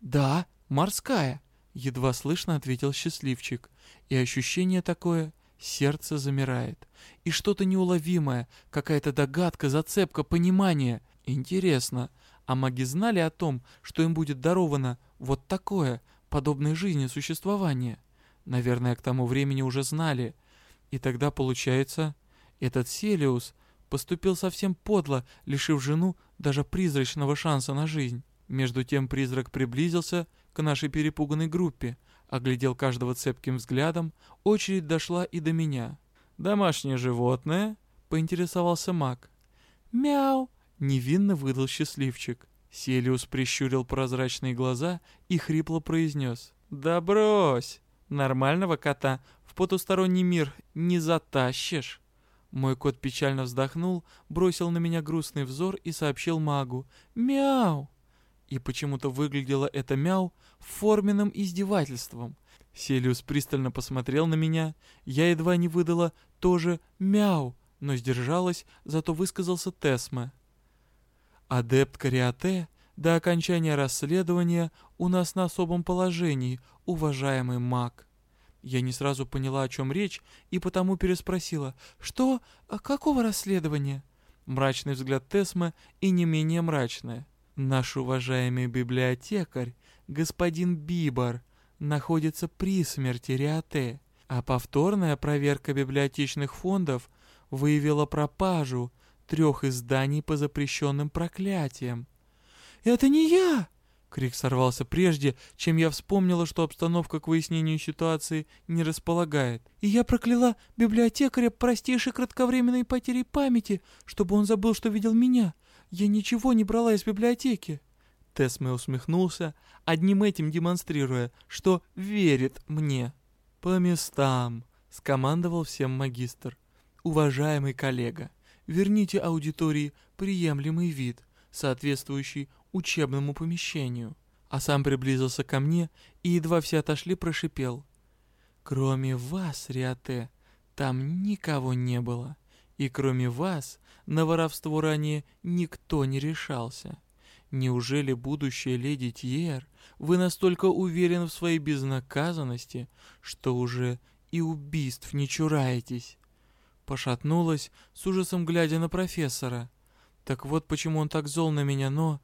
[SPEAKER 2] Да, морская, едва слышно ответил счастливчик. И ощущение такое, сердце замирает. И что-то неуловимое, какая-то догадка, зацепка, понимание. Интересно, а маги знали о том, что им будет даровано вот такое, подобное жизни существование? Наверное, к тому времени уже знали. И тогда, получается, этот Селиус поступил совсем подло, лишив жену даже призрачного шанса на жизнь. Между тем призрак приблизился к нашей перепуганной группе, оглядел каждого цепким взглядом, очередь дошла и до меня. «Домашнее животное?» — поинтересовался маг. «Мяу!» — невинно выдал счастливчик. Селиус прищурил прозрачные глаза и хрипло произнес. «Да брось! Нормального кота в потусторонний мир не затащишь!» Мой кот печально вздохнул, бросил на меня грустный взор и сообщил магу «Мяу!». И почему-то выглядело это «мяу» форменным издевательством. Селиус пристально посмотрел на меня, я едва не выдала тоже «мяу», но сдержалась, зато высказался Тесме. Адепт Кариате до окончания расследования у нас на особом положении, уважаемый маг. Я не сразу поняла, о чем речь, и потому переспросила. «Что? А какого расследования?» Мрачный взгляд Тесма и не менее мрачное. «Наш уважаемый библиотекарь, господин Бибар, находится при смерти Риате, а повторная проверка библиотечных фондов выявила пропажу трех изданий по запрещенным проклятиям. «Это не я!» Крик сорвался прежде, чем я вспомнила, что обстановка к выяснению ситуации не располагает. И я прокляла библиотекаря простейшей кратковременной потерей памяти, чтобы он забыл, что видел меня. Я ничего не брала из библиотеки. Тесме усмехнулся, одним этим демонстрируя, что верит мне. «По местам», — скомандовал всем магистр. «Уважаемый коллега, верните аудитории приемлемый вид, соответствующий учебному помещению, а сам приблизился ко мне и едва все отошли, прошипел. «Кроме вас, Риате, там никого не было, и кроме вас на воровство ранее никто не решался. Неужели будущая леди Тьер, вы настолько уверены в своей безнаказанности, что уже и убийств не чураетесь?» Пошатнулась, с ужасом глядя на профессора. Так вот почему он так зол на меня, но...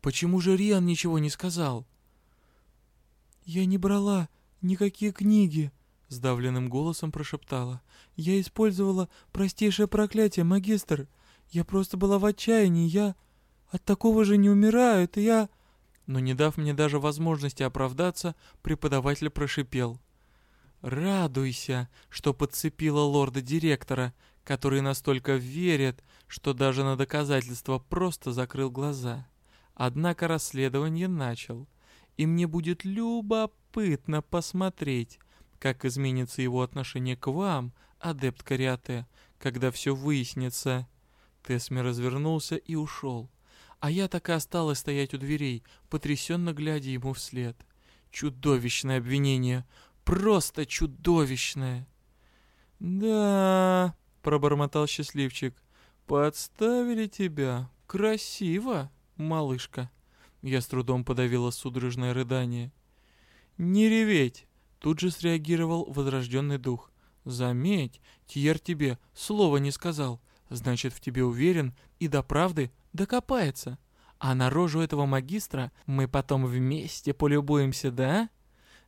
[SPEAKER 2] Почему же Риан ничего не сказал? «Я не брала никакие книги», — сдавленным голосом прошептала. «Я использовала простейшее проклятие, магистр. Я просто была в отчаянии. Я от такого же не умираю. Это я...» Но не дав мне даже возможности оправдаться, преподаватель прошипел. «Радуйся, что подцепила лорда-директора, который настолько верит, что даже на доказательства просто закрыл глаза». Однако расследование начал, и мне будет любопытно посмотреть, как изменится его отношение к вам, адепт Кариате, когда все выяснится. Тесми развернулся и ушел, а я так и осталась стоять у дверей, потрясенно глядя ему вслед. Чудовищное обвинение, просто чудовищное. «Да», — пробормотал счастливчик, — «подставили тебя. Красиво» малышка». Я с трудом подавила судорожное рыдание. «Не реветь!» Тут же среагировал возрожденный дух. «Заметь, Тьер тебе слова не сказал. Значит, в тебе уверен и до правды докопается. А на рожу этого магистра мы потом вместе полюбуемся, да?»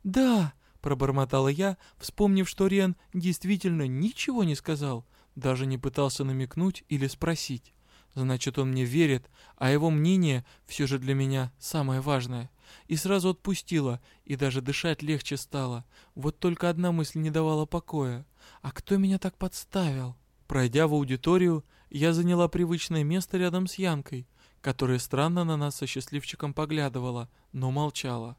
[SPEAKER 2] «Да!» — пробормотала я, вспомнив, что Рен действительно ничего не сказал, даже не пытался намекнуть или спросить. Значит, он мне верит, а его мнение все же для меня самое важное. И сразу отпустила, и даже дышать легче стало. Вот только одна мысль не давала покоя. А кто меня так подставил? Пройдя в аудиторию, я заняла привычное место рядом с Янкой, которая странно на нас со счастливчиком поглядывала, но молчала.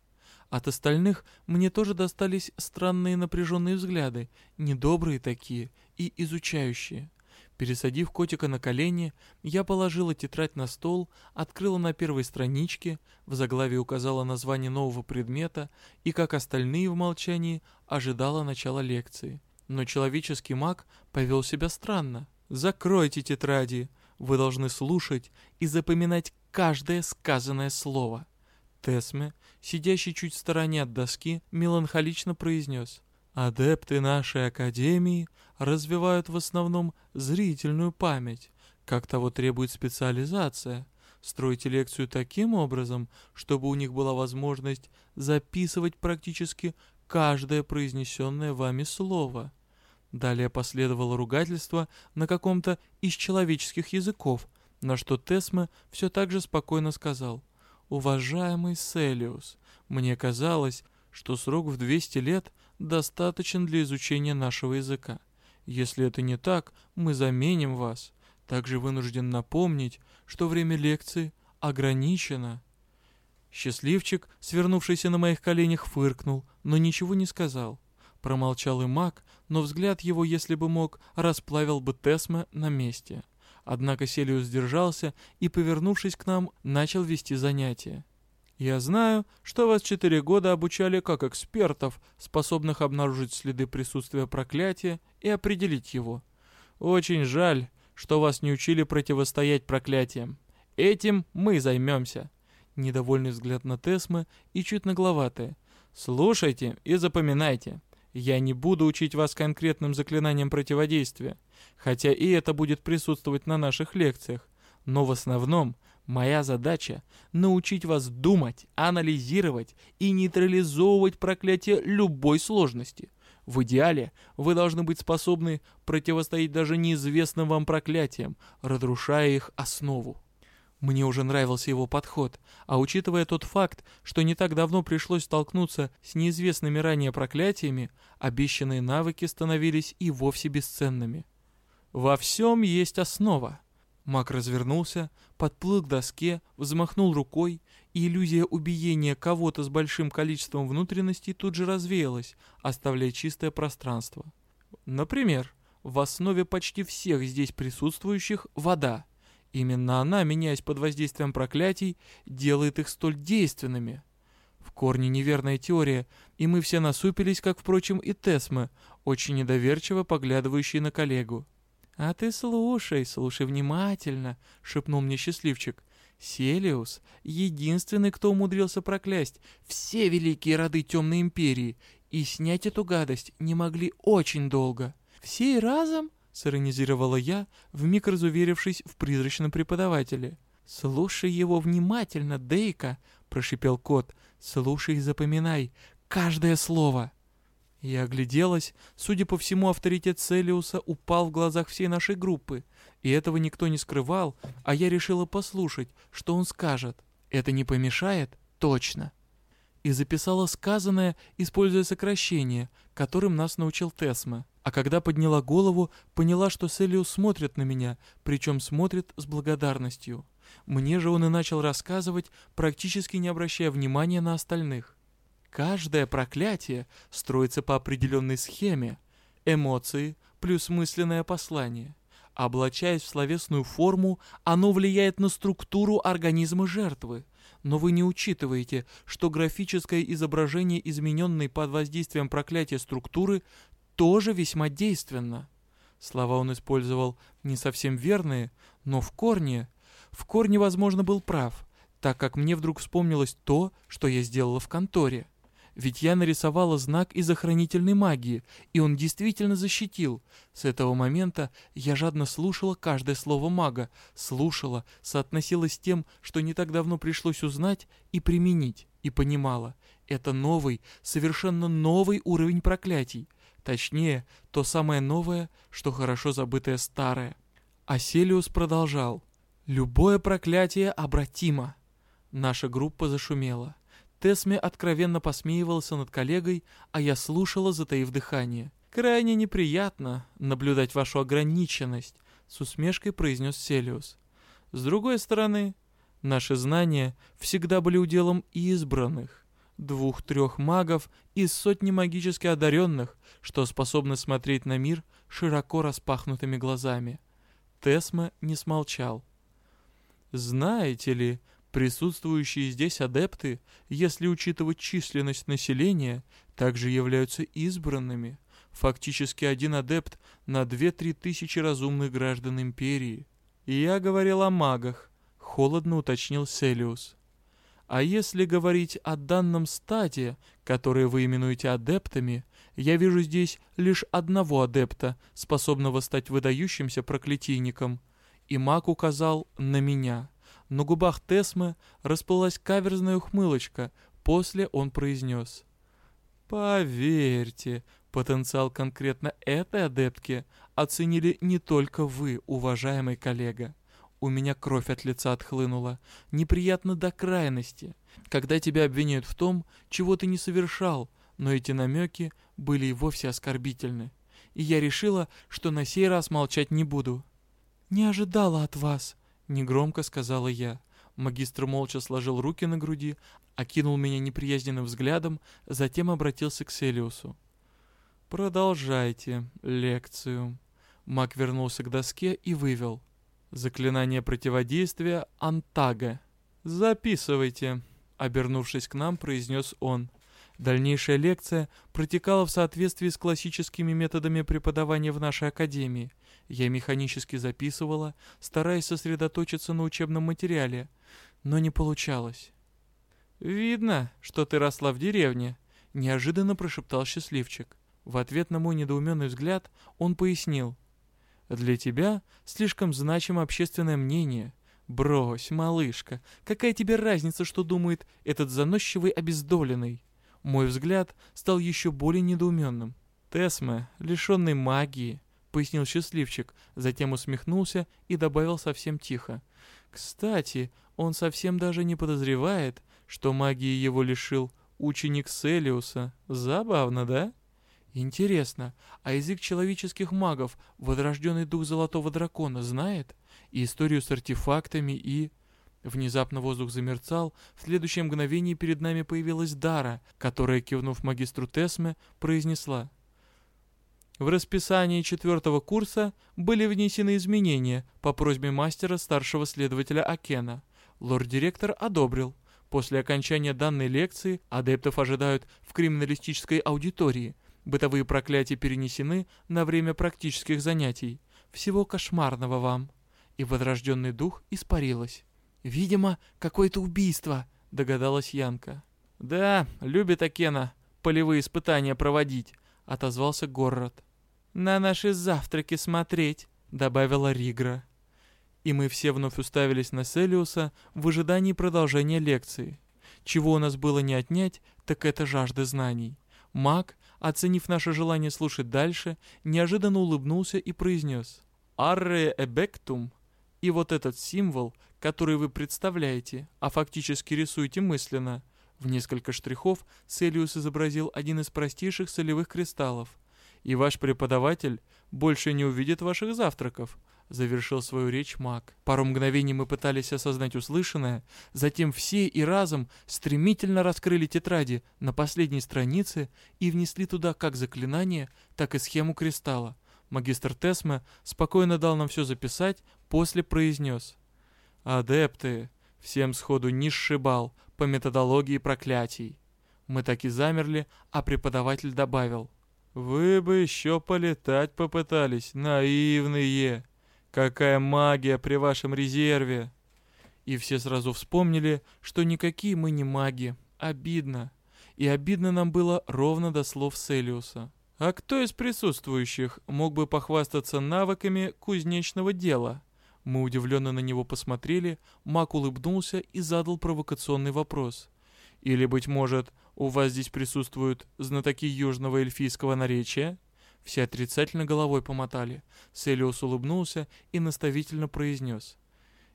[SPEAKER 2] От остальных мне тоже достались странные напряженные взгляды, недобрые такие и изучающие. Пересадив котика на колени, я положила тетрадь на стол, открыла на первой страничке, в заглавии указала название нового предмета и, как остальные в молчании, ожидала начала лекции. Но человеческий маг повел себя странно. «Закройте тетради! Вы должны слушать и запоминать каждое сказанное слово!» Тесме, сидящий чуть в стороне от доски, меланхолично произнес. «Адепты нашей академии развивают в основном зрительную память, как того требует специализация. Стройте лекцию таким образом, чтобы у них была возможность записывать практически каждое произнесенное вами слово. Далее последовало ругательство на каком-то из человеческих языков, на что Тесме все так же спокойно сказал «Уважаемый Селиус, мне казалось, что срок в 200 лет достаточен для изучения нашего языка. Если это не так, мы заменим вас. Также вынужден напомнить, что время лекции ограничено». Счастливчик, свернувшийся на моих коленях, фыркнул, но ничего не сказал. Промолчал и маг, но взгляд его, если бы мог, расплавил бы Тесме на месте. Однако Селиус сдержался и, повернувшись к нам, начал вести занятия. «Я знаю, что вас четыре года обучали как экспертов, способных обнаружить следы присутствия проклятия и определить его. Очень жаль, что вас не учили противостоять проклятиям. Этим мы займемся». Недовольный взгляд на Тесмы и чуть нагловатые. «Слушайте и запоминайте. Я не буду учить вас конкретным заклинаниям противодействия, хотя и это будет присутствовать на наших лекциях. Но в основном Моя задача — научить вас думать, анализировать и нейтрализовывать проклятие любой сложности. В идеале вы должны быть способны противостоять даже неизвестным вам проклятиям, разрушая их основу. Мне уже нравился его подход, а учитывая тот факт, что не так давно пришлось столкнуться с неизвестными ранее проклятиями, обещанные навыки становились и вовсе бесценными. Во всем есть основа. Маг развернулся, подплыл к доске, взмахнул рукой, и иллюзия убиения кого-то с большим количеством внутренностей тут же развеялась, оставляя чистое пространство. Например, в основе почти всех здесь присутствующих вода. Именно она, меняясь под воздействием проклятий, делает их столь действенными. В корне неверная теория, и мы все насупились, как, впрочем, и Тесма, очень недоверчиво поглядывающий на коллегу. «А ты слушай, слушай внимательно», — шепнул мне счастливчик. «Селиус — единственный, кто умудрился проклясть все великие роды Темной Империи, и снять эту гадость не могли очень долго». «Все и разом?» — сиронизировала я, вмиг разуверившись в призрачном преподавателе. «Слушай его внимательно, Дейка», — прошипел кот. «Слушай и запоминай каждое слово». Я огляделась. Судя по всему, авторитет Целиуса упал в глазах всей нашей группы. И этого никто не скрывал, а я решила послушать, что он скажет. Это не помешает? Точно. И записала сказанное, используя сокращение, которым нас научил Тесма. А когда подняла голову, поняла, что Селиус смотрит на меня, причем смотрит с благодарностью. Мне же он и начал рассказывать, практически не обращая внимания на остальных. Каждое проклятие строится по определенной схеме. Эмоции плюс мысленное послание. Облачаясь в словесную форму, оно влияет на структуру организма жертвы. Но вы не учитываете, что графическое изображение измененной под воздействием проклятия структуры тоже весьма действенно. Слова он использовал не совсем верные, но в корне... В корне, возможно, был прав, так как мне вдруг вспомнилось то, что я сделала в конторе. Ведь я нарисовала знак из охранительной магии, и он действительно защитил. С этого момента я жадно слушала каждое слово мага, слушала, соотносила с тем, что не так давно пришлось узнать и применить, и понимала. Это новый, совершенно новый уровень проклятий. Точнее, то самое новое, что хорошо забытое старое. Аселиус продолжал. «Любое проклятие обратимо». Наша группа зашумела. Тесме откровенно посмеивался над коллегой, а я слушала, затаив дыхание. «Крайне неприятно наблюдать вашу ограниченность», — с усмешкой произнес Селиус. «С другой стороны, наши знания всегда были уделом избранных, двух-трех магов из сотни магически одаренных, что способны смотреть на мир широко распахнутыми глазами. Тесма не смолчал. Знаете ли, присутствующие здесь адепты, если учитывать численность населения, также являются избранными. Фактически один адепт на 2-3 тысячи разумных граждан Империи. И я говорил о магах, холодно уточнил Селиус. А если говорить о данном стаде, который вы именуете адептами, я вижу здесь лишь одного адепта, способного стать выдающимся проклятийником. И маг указал на меня. На губах Тесмы расплылась каверзная ухмылочка. После он произнес. «Поверьте, потенциал конкретно этой адептки оценили не только вы, уважаемый коллега. У меня кровь от лица отхлынула. Неприятно до крайности, когда тебя обвиняют в том, чего ты не совершал, но эти намеки были и вовсе оскорбительны. И я решила, что на сей раз молчать не буду. «Не ожидала от вас», — негромко сказала я. Магистр молча сложил руки на груди, окинул меня неприязненным взглядом, затем обратился к Селиусу. «Продолжайте лекцию». Маг вернулся к доске и вывел. Заклинание противодействия Антага. «Записывайте», — обернувшись к нам, произнес он. Дальнейшая лекция протекала в соответствии с классическими методами преподавания в нашей академии. Я механически записывала, стараясь сосредоточиться на учебном материале, но не получалось. «Видно, что ты росла в деревне», — неожиданно прошептал счастливчик. В ответ на мой недоуменный взгляд он пояснил. Для тебя слишком значимо общественное мнение. Брось, малышка, какая тебе разница, что думает этот заносчивый обездоленный? Мой взгляд стал еще более недоуменным. Тесме, лишенный магии, пояснил счастливчик, затем усмехнулся и добавил совсем тихо. Кстати, он совсем даже не подозревает, что магии его лишил ученик Селиуса. Забавно, да? Интересно, а язык человеческих магов возрожденный дух Золотого Дракона знает? И историю с артефактами, и... Внезапно воздух замерцал, в следующее мгновение перед нами появилась Дара, которая, кивнув магистру Тесме, произнесла. В расписании четвертого курса были внесены изменения по просьбе мастера старшего следователя Акена. Лорд-директор одобрил. После окончания данной лекции адептов ожидают в криминалистической аудитории – Бытовые проклятия перенесены на время практических занятий. Всего кошмарного вам. И возрожденный дух испарилась. «Видимо, какое-то убийство», — догадалась Янка. «Да, любит Акена полевые испытания проводить», — отозвался Горрод. «На наши завтраки смотреть», — добавила Ригра. И мы все вновь уставились на Селиуса в ожидании продолжения лекции. Чего у нас было не отнять, так это жажда знаний. Маг оценив наше желание слушать дальше, неожиданно улыбнулся и произнес «Арре эбектум». И вот этот символ, который вы представляете, а фактически рисуете мысленно, в несколько штрихов Селиус изобразил один из простейших солевых кристаллов. И ваш преподаватель больше не увидит ваших завтраков, — завершил свою речь маг. Пару мгновений мы пытались осознать услышанное, затем все и разом стремительно раскрыли тетради на последней странице и внесли туда как заклинание, так и схему кристалла. Магистр Тесме спокойно дал нам все записать, после произнес. «Адепты, всем сходу не сшибал по методологии проклятий». Мы так и замерли, а преподаватель добавил. «Вы бы еще полетать попытались, наивные!» Какая магия при вашем резерве!» И все сразу вспомнили, что никакие мы не маги. Обидно. И обидно нам было ровно до слов Селиуса. А кто из присутствующих мог бы похвастаться навыками кузнечного дела? Мы удивленно на него посмотрели, маг улыбнулся и задал провокационный вопрос. Или, быть может, у вас здесь присутствуют знатоки южного эльфийского наречия? Все отрицательно головой помотали. Селиус улыбнулся и наставительно произнес.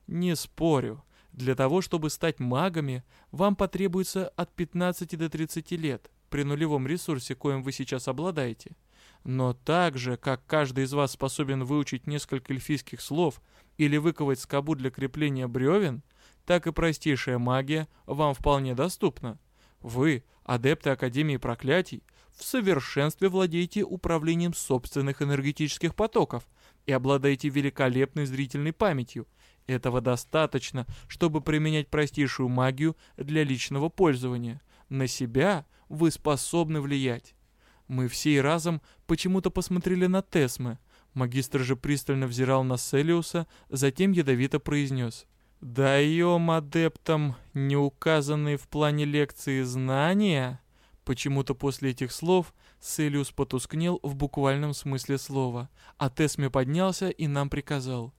[SPEAKER 2] «Не спорю. Для того, чтобы стать магами, вам потребуется от 15 до 30 лет при нулевом ресурсе, коим вы сейчас обладаете. Но так же, как каждый из вас способен выучить несколько эльфийских слов или выковать скобу для крепления бревен, так и простейшая магия вам вполне доступна. Вы, адепты Академии Проклятий, в совершенстве владеете управлением собственных энергетических потоков. и обладаете великолепной зрительной памятью. Этого достаточно, чтобы применять простейшую магию для личного пользования. На себя вы способны влиять. Мы все и разом почему-то посмотрели на Тесме. Магистр же пристально взирал на Селиуса, затем ядовито произнес. «Даем адептам не указанные в плане лекции знания?» Почему-то после этих слов Селиус потускнел в буквальном смысле слова, а Тесме поднялся и нам приказал.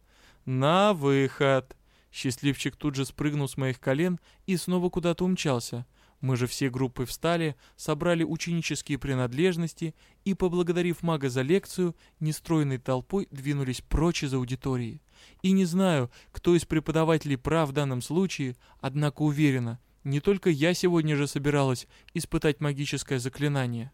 [SPEAKER 2] «На выход!» Счастливчик тут же спрыгнул с моих колен и снова куда-то умчался. Мы же все группы встали, собрали ученические принадлежности и, поблагодарив мага за лекцию, нестроенной толпой двинулись прочь из аудитории. И не знаю, кто из преподавателей прав в данном случае, однако уверена, не только я сегодня же собиралась испытать магическое заклинание.